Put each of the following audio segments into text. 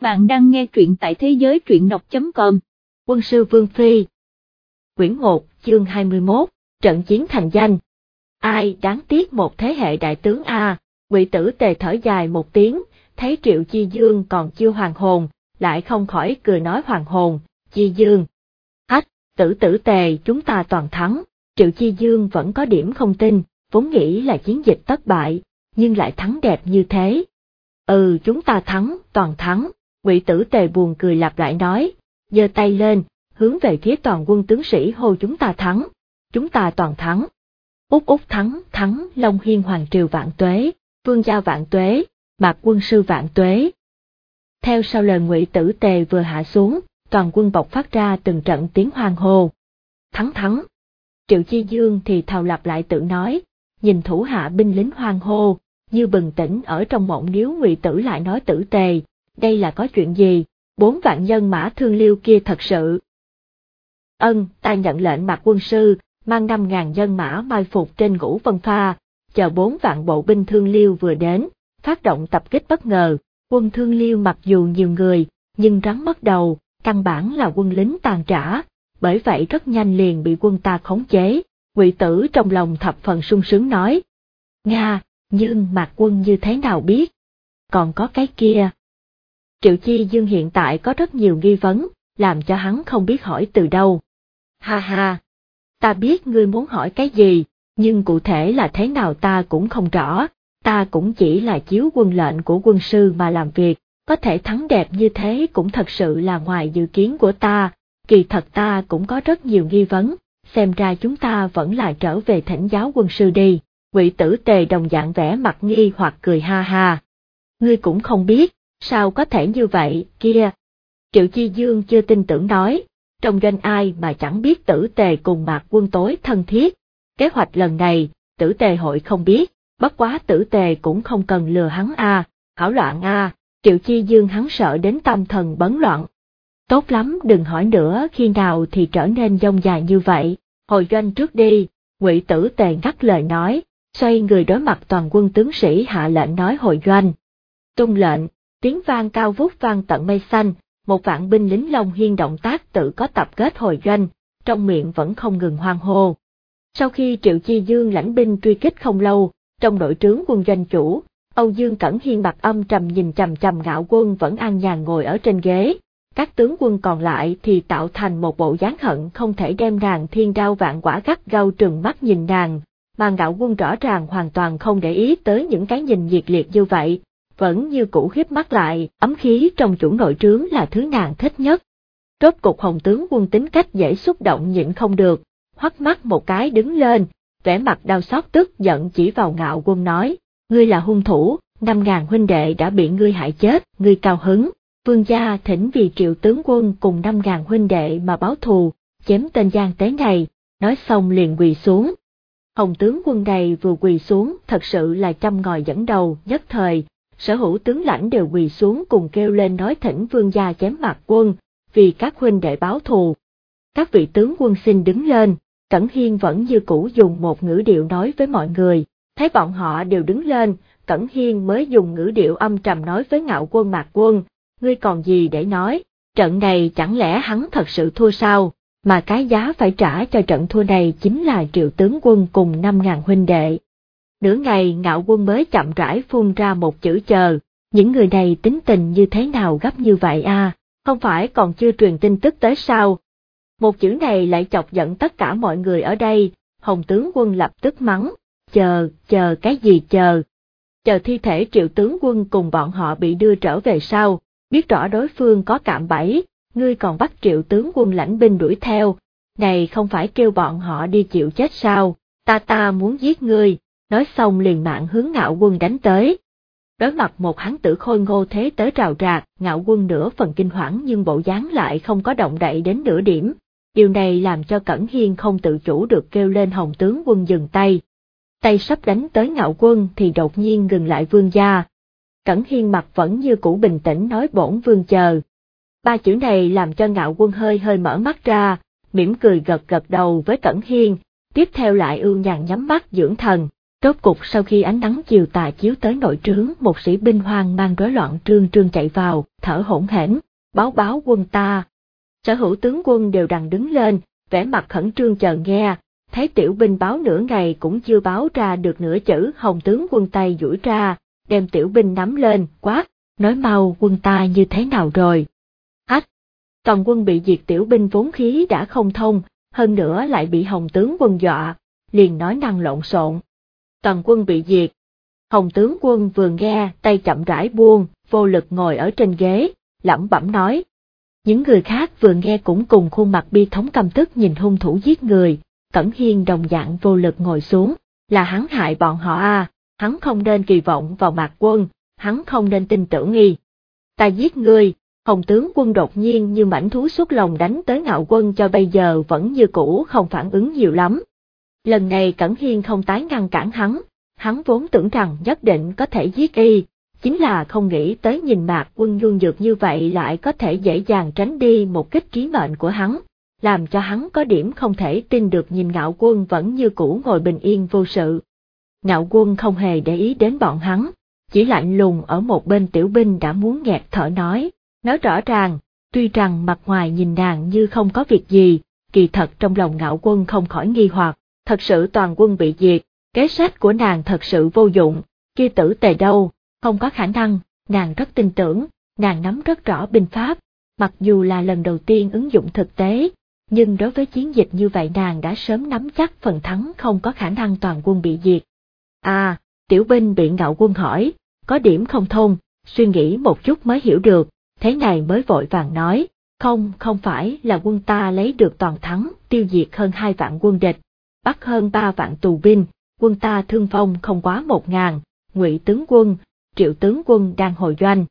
Bạn đang nghe truyện tại thế giới truyện đọc.com. Quân sư Vương Phi Quyển 1, chương 21, Trận chiến thành danh. Ai đáng tiếc một thế hệ đại tướng A, ngụy tử tề thở dài một tiếng, thấy Triệu Chi Dương còn chưa hoàn hồn, lại không khỏi cười nói hoàn hồn, Chi Dương. Hách, tử tử tề chúng ta toàn thắng, Triệu Chi Dương vẫn có điểm không tin, vốn nghĩ là chiến dịch thất bại, nhưng lại thắng đẹp như thế. Ừ chúng ta thắng, toàn thắng, Ngụy Tử Tề buồn cười lặp lại nói, giơ tay lên, hướng về phía toàn quân tướng sĩ hô chúng ta thắng, chúng ta toàn thắng. Úc Úc thắng, thắng, Long Hiên Hoàng Triều vạn tuế, Vương gia vạn tuế, Mạc quân sư vạn tuế. Theo sau lời Ngụy Tử Tề vừa hạ xuống, toàn quân bộc phát ra từng trận tiếng hoang hô. Thắng thắng. Triệu Chi Dương thì thào lặp lại tự nói, nhìn thủ hạ binh lính hoang hô, như bừng tỉnh ở trong mộng nếu Ngụy Tử lại nói tử tề, đây là có chuyện gì, bốn vạn nhân mã thương liêu kia thật sự. Ân, ta nhận lệnh mặt quân sư, mang năm ngàn nhân mã mai phục trên ngũ vân pha, chờ bốn vạn bộ binh thương liêu vừa đến, phát động tập kích bất ngờ, quân thương liêu mặc dù nhiều người, nhưng rắn mất đầu, căn bản là quân lính tàn trả, bởi vậy rất nhanh liền bị quân ta khống chế, ngụy tử trong lòng thập phần sung sướng nói. Nga, nhưng mạc quân như thế nào biết? Còn có cái kia, Triệu Chi Dương hiện tại có rất nhiều nghi vấn, làm cho hắn không biết hỏi từ đâu. Ha ha, ta biết ngươi muốn hỏi cái gì, nhưng cụ thể là thế nào ta cũng không rõ, ta cũng chỉ là chiếu quân lệnh của quân sư mà làm việc, có thể thắng đẹp như thế cũng thật sự là ngoài dự kiến của ta, kỳ thật ta cũng có rất nhiều nghi vấn, xem ra chúng ta vẫn là trở về thỉnh giáo quân sư đi. quỷ tử tề đồng dạng vẽ mặt nghi hoặc cười ha ha. Ngươi cũng không biết, sao có thể như vậy, kia. Triệu Chi Dương chưa tin tưởng nói, trong doanh ai mà chẳng biết tử tề cùng mạc quân tối thân thiết. Kế hoạch lần này, tử tề hội không biết, bất quá tử tề cũng không cần lừa hắn a, hảo loạn a, Triệu Chi Dương hắn sợ đến tâm thần bấn loạn. Tốt lắm đừng hỏi nữa khi nào thì trở nên dông dài như vậy, hồi doanh trước đi, ngụy tử tề ngắt lời nói, xoay người đối mặt toàn quân tướng sĩ hạ lệnh nói hồi doanh. Tung lệnh, tiếng vang cao vút vang tận mây xanh, một vạn binh lính Long Hiên động tác tự có tập kết hồi doanh, trong miệng vẫn không ngừng hoang hô. Sau khi Triệu Chi Dương lãnh binh truy kích không lâu, trong đội trướng quân doanh chủ, Âu Dương Cẩn Hiên mặt âm trầm nhìn trầm trầm ngạo quân vẫn an nhàn ngồi ở trên ghế, các tướng quân còn lại thì tạo thành một bộ dáng hận không thể đem nàng thiên đao vạn quả gắt gao trừng mắt nhìn nàng, mà ngạo quân rõ ràng hoàn toàn không để ý tới những cái nhìn nhiệt liệt như vậy, vẫn như cũ khiếp mắt lại, ấm khí trong chủ nội trướng là thứ nàng thích nhất. Rốt cục hồng tướng quân tính cách dễ xúc động nhịn không được, hoắt mắt một cái đứng lên, vẻ mặt đau xót tức giận chỉ vào ngạo quân nói, ngươi là hung thủ, năm ngàn huynh đệ đã bị ngươi hại chết, ngươi cao hứng, vương gia thỉnh vì triệu tướng quân cùng năm ngàn huynh đệ mà báo thù, chém tên gian tế này, nói xong liền quỳ xuống. Hồng tướng quân này vừa quỳ xuống thật sự là trăm ngòi dẫn đầu nhất thời, sở hữu tướng lãnh đều quỳ xuống cùng kêu lên nói thỉnh vương gia chém mặt quân, vì các huynh đệ báo thù. Các vị tướng quân xin đứng lên, Cẩn Hiên vẫn như cũ dùng một ngữ điệu nói với mọi người, thấy bọn họ đều đứng lên, Cẩn Hiên mới dùng ngữ điệu âm trầm nói với ngạo quân mạc quân, ngươi còn gì để nói, trận này chẳng lẽ hắn thật sự thua sao, mà cái giá phải trả cho trận thua này chính là triệu tướng quân cùng năm ngàn huynh đệ. Nửa ngày ngạo quân mới chậm rãi phun ra một chữ chờ, những người này tính tình như thế nào gấp như vậy à, không phải còn chưa truyền tin tức tới sao. Một chữ này lại chọc giận tất cả mọi người ở đây, Hồng tướng quân lập tức mắng, chờ, chờ cái gì chờ. Chờ thi thể triệu tướng quân cùng bọn họ bị đưa trở về sau, biết rõ đối phương có cạm bẫy, ngươi còn bắt triệu tướng quân lãnh binh đuổi theo, này không phải kêu bọn họ đi chịu chết sao, ta ta muốn giết ngươi, nói xong liền mạng hướng ngạo quân đánh tới. Đối mặt một hắn tử khôi ngô thế tới rào rạc, ngạo quân nửa phần kinh hoảng nhưng bộ dáng lại không có động đậy đến nửa điểm. Điều này làm cho Cẩn Hiên không tự chủ được kêu lên hồng tướng quân dừng tay. Tay sắp đánh tới ngạo quân thì đột nhiên ngừng lại vương gia. Cẩn Hiên mặt vẫn như cũ bình tĩnh nói bổn vương chờ. Ba chữ này làm cho ngạo quân hơi hơi mở mắt ra, mỉm cười gật gật đầu với Cẩn Hiên, tiếp theo lại ưu nhàn nhắm mắt dưỡng thần Rốt cục sau khi ánh nắng chiều tà chiếu tới nội trướng, một sĩ binh hoang mang rối loạn trương trương chạy vào, thở hổn hển, báo báo quân ta. Sở hữu tướng quân đều đằng đứng lên, vẻ mặt khẩn trương chờ nghe, thấy tiểu binh báo nửa ngày cũng chưa báo ra được nửa chữ hồng tướng quân tay duỗi ra, đem tiểu binh nắm lên, quát, nói mau quân ta như thế nào rồi. Ách! Toàn quân bị diệt tiểu binh vốn khí đã không thông, hơn nữa lại bị hồng tướng quân dọa, liền nói năng lộn xộn. Toàn quân bị diệt. Hồng tướng quân vừa nghe tay chậm rãi buông, vô lực ngồi ở trên ghế, lẩm bẩm nói. Những người khác vừa nghe cũng cùng khuôn mặt bi thống căm tức nhìn hung thủ giết người, Cẩn Hiên đồng dạng vô lực ngồi xuống, là hắn hại bọn họ à, hắn không nên kỳ vọng vào mạc quân, hắn không nên tin tưởng nghi. Ta giết ngươi, Hồng tướng quân đột nhiên như mảnh thú xuất lòng đánh tới ngạo quân cho bây giờ vẫn như cũ không phản ứng nhiều lắm. Lần này Cẩn Hiên không tái ngăn cản hắn, hắn vốn tưởng rằng nhất định có thể giết y, chính là không nghĩ tới nhìn mạc quân nhuôn dược như vậy lại có thể dễ dàng tránh đi một kích trí mệnh của hắn, làm cho hắn có điểm không thể tin được nhìn ngạo quân vẫn như cũ ngồi bình yên vô sự. Ngạo quân không hề để ý đến bọn hắn, chỉ lạnh lùng ở một bên tiểu binh đã muốn nghẹt thở nói, nói rõ ràng, tuy rằng mặt ngoài nhìn nàng như không có việc gì, kỳ thật trong lòng ngạo quân không khỏi nghi hoặc, thật sự toàn quân bị diệt, kế sách của nàng thật sự vô dụng, kia tử tề đâu, không có khả năng, nàng rất tin tưởng, nàng nắm rất rõ binh pháp, mặc dù là lần đầu tiên ứng dụng thực tế, nhưng đối với chiến dịch như vậy nàng đã sớm nắm chắc phần thắng không có khả năng toàn quân bị diệt. À, tiểu binh bị ngạo quân hỏi, có điểm không thông, suy nghĩ một chút mới hiểu được, thế này mới vội vàng nói, không, không phải là quân ta lấy được toàn thắng, tiêu diệt hơn hai vạn quân địch, bắt hơn ba vạn tù binh, quân ta thương vong không quá một ngàn, ngụy tướng quân, triệu tướng quân đang hồi doanh.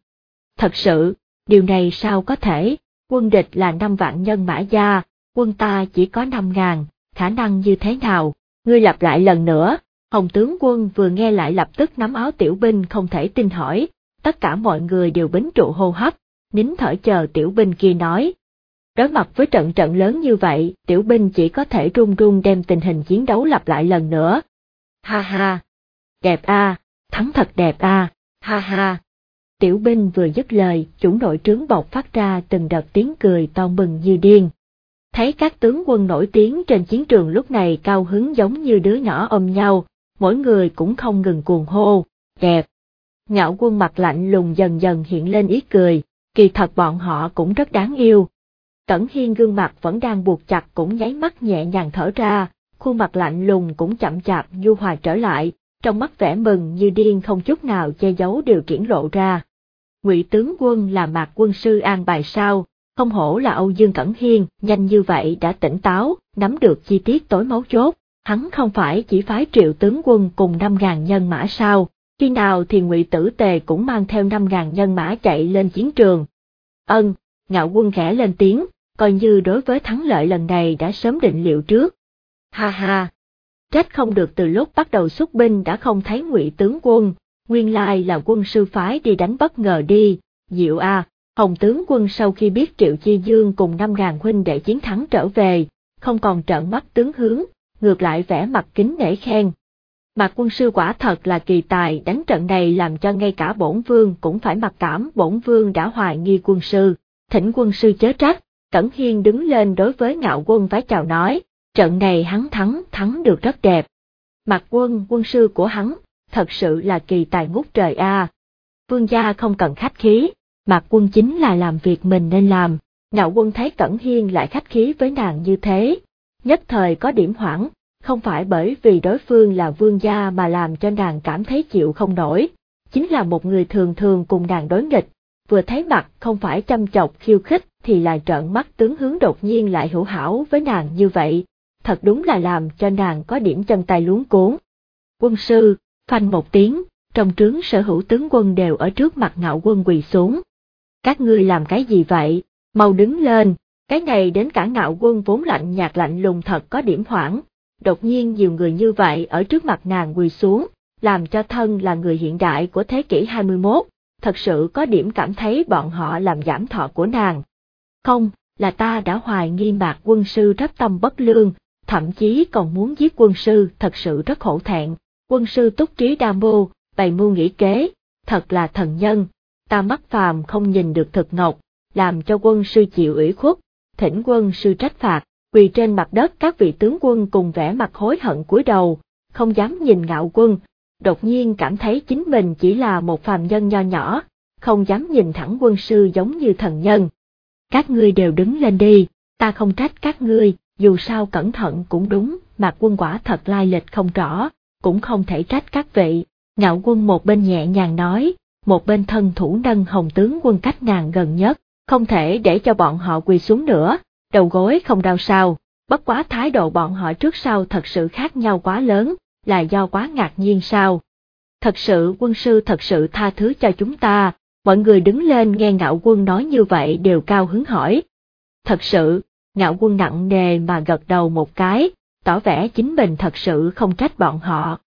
Thật sự, điều này sao có thể, quân địch là năm vạn nhân mã gia, quân ta chỉ có năm ngàn, khả năng như thế nào, ngươi lặp lại lần nữa, Hồng tướng quân vừa nghe lại lập tức nắm áo tiểu binh không thể tin hỏi, tất cả mọi người đều bính trụ hô hấp, nín thở chờ tiểu binh kia nói. Đối mặt với trận trận lớn như vậy, tiểu binh chỉ có thể run run đem tình hình chiến đấu lặp lại lần nữa. Ha ha! Đẹp a, thắng thật đẹp a, ha ha! Tiểu binh vừa dứt lời, chủ nội trướng bộc phát ra từng đợt tiếng cười to mừng như điên. Thấy các tướng quân nổi tiếng trên chiến trường lúc này cao hứng giống như đứa nhỏ ôm nhau, mỗi người cũng không ngừng cuồng hô, đẹp. Ngạo quân mặt lạnh lùng dần dần hiện lên ý cười, kỳ thật bọn họ cũng rất đáng yêu. Cẩn Hiên gương mặt vẫn đang buộc chặt cũng nháy mắt nhẹ nhàng thở ra, khuôn mặt lạnh lùng cũng chậm chạp nhu hòa trở lại, trong mắt vẻ mừng như điên không chút nào che giấu điều kiển lộ ra. Ngụy tướng quân là mạc quân sư an bài sao, không hổ là Âu Dương Cẩn Hiên, nhanh như vậy đã tỉnh táo, nắm được chi tiết tối máu chốt, hắn không phải chỉ phái triệu tướng quân cùng 5.000 nhân mã sao, khi nào thì ngụy Tử Tề cũng mang theo 5.000 nhân mã chạy lên chiến trường. Ân, ngạo quân khẽ lên tiếng, coi như đối với thắng lợi lần này đã sớm định liệu trước. Ha ha, trách không được từ lúc bắt đầu xuất binh đã không thấy ngụy tướng quân, nguyên lai là quân sư phái đi đánh bất ngờ đi, diệu a. Hồng tướng quân sau khi biết Triệu Chi Dương cùng 5.000 huynh đệ chiến thắng trở về, không còn trợn mắt tướng hướng, ngược lại vẻ mặt kính nể khen. Mạc quân sư quả thật là kỳ tài đánh trận này làm cho ngay cả bổn vương cũng phải mặc cảm bổn vương đã hoài nghi quân sư, thỉnh quân sư chớ trách, Cẩn Hiên đứng lên đối với ngạo quân vái chào nói, trận này hắn thắng, thắng được rất đẹp. Mạc quân, quân sư của hắn, thật sự là kỳ tài ngút trời a. Vương gia không cần khách khí, Mạc quân chính là làm việc mình nên làm, ngạo quân thấy Cẩn Hiên lại khách khí với nàng như thế, nhất thời có điểm hoảng, không phải bởi vì đối phương là vương gia mà làm cho nàng cảm thấy chịu không nổi, chính là một người thường thường cùng nàng đối nghịch, vừa thấy mặt không phải chăm chọc khiêu khích thì là trợn mắt tướng hướng đột nhiên lại hữu hảo với nàng như vậy, thật đúng là làm cho nàng có điểm chân tay luống cuốn. Quân sư, phanh một tiếng, trong trướng sở hữu tướng quân đều ở trước mặt ngạo quân quỳ xuống. Các ngươi làm cái gì vậy, mau đứng lên, cái này đến cả ngạo quân vốn lạnh nhạt lạnh lùng thật có điểm hoảng, đột nhiên nhiều người như vậy ở trước mặt nàng quỳ xuống, làm cho thân là người hiện đại của thế kỷ 21, thật sự có điểm cảm thấy bọn họ làm giảm thọ của nàng. Không, là ta đã hoài nghi mạc quân sư rất tâm bất lương, thậm chí còn muốn giết quân sư thật sự rất khổ thẹn, quân sư túc trí đa mưu, bày mưu nghĩ kế, thật là thần nhân, ta mắt phàm không nhìn được thực ngọc, làm cho quân sư chịu ủy khuất, thỉnh quân sư trách phạt, quỳ trên mặt đất các vị tướng quân cùng vẻ mặt hối hận cúi đầu, không dám nhìn ngạo quân, đột nhiên cảm thấy chính mình chỉ là một phàm nhân nho nhỏ, không dám nhìn thẳng quân sư giống như thần nhân. Các ngươi đều đứng lên đi, ta không trách các ngươi, dù sao cẩn thận cũng đúng, mặt quân quả thật lai lịch không rõ, cũng không thể trách các vị. Ngạo quân một bên nhẹ nhàng nói, một bên thân thủ nâng hồng tướng quân cách nàng gần nhất, không thể để cho bọn họ quỳ xuống nữa, đầu gối không đau sao, bất quá thái độ bọn họ trước sau thật sự khác nhau quá lớn, là do quá ngạc nhiên sao. Thật sự quân sư thật sự tha thứ cho chúng ta, mọi người đứng lên nghe ngạo quân nói như vậy đều cao hứng hỏi. Thật sự, ngạo quân nặng nề mà gật đầu một cái, tỏ vẻ chính mình thật sự không trách bọn họ.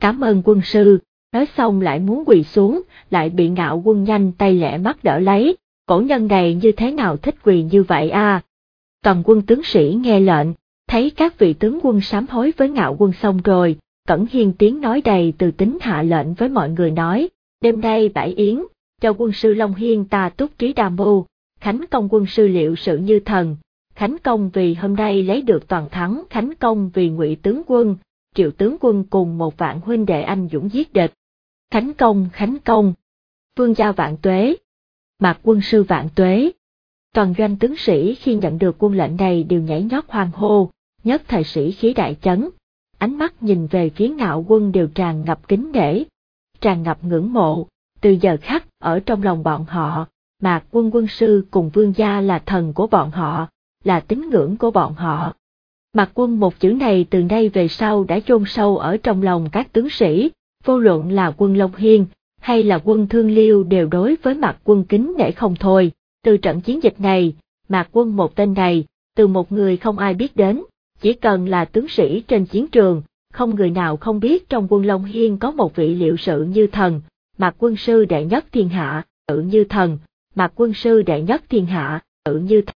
Cảm ơn quân sư, nói xong lại muốn quỳ xuống, lại bị ngạo quân nhanh tay lẹ mắt đỡ lấy, cổ nhân này như thế nào thích quỳ như vậy à? Toàn quân tướng sĩ nghe lệnh, thấy các vị tướng quân sám hối với ngạo quân xong rồi, Cẩn Hiên tiếng nói đầy từ tính hạ lệnh với mọi người nói, đêm nay bãi yến, cho quân sư Long Hiên ta túc trí đàm mưu, khánh công quân sư liệu sự như thần, khánh công vì hôm nay lấy được toàn thắng, khánh công vì ngụy tướng quân, triệu tướng quân cùng một vạn huynh đệ anh dũng giết địch. Khánh công, khánh công, vương gia vạn tuế, mạc quân sư vạn tuế. Toàn doanh tướng sĩ khi nhận được quân lệnh này đều nhảy nhót hoang hô, nhất thời sĩ khí đại chấn, ánh mắt nhìn về phía ngạo quân đều tràn ngập kính nể, tràn ngập ngưỡng mộ, từ giờ khắc ở trong lòng bọn họ, mạc quân quân sư cùng vương gia là thần của bọn họ, là tín ngưỡng của bọn họ. Mạc quân một chữ này từ nay về sau đã chôn sâu ở trong lòng các tướng sĩ, vô luận là quân Long Hiên, hay là quân Thương Liêu đều đối với Mạc quân kính nể không thôi. Từ trận chiến dịch này, Mạc quân một tên này, từ một người không ai biết đến, chỉ cần là tướng sĩ trên chiến trường, không người nào không biết trong quân Long Hiên có một vị liệu sự như thần, Mạc quân sư đệ nhất thiên hạ, tự như thần, Mạc quân sư đệ nhất thiên hạ, tự như thần.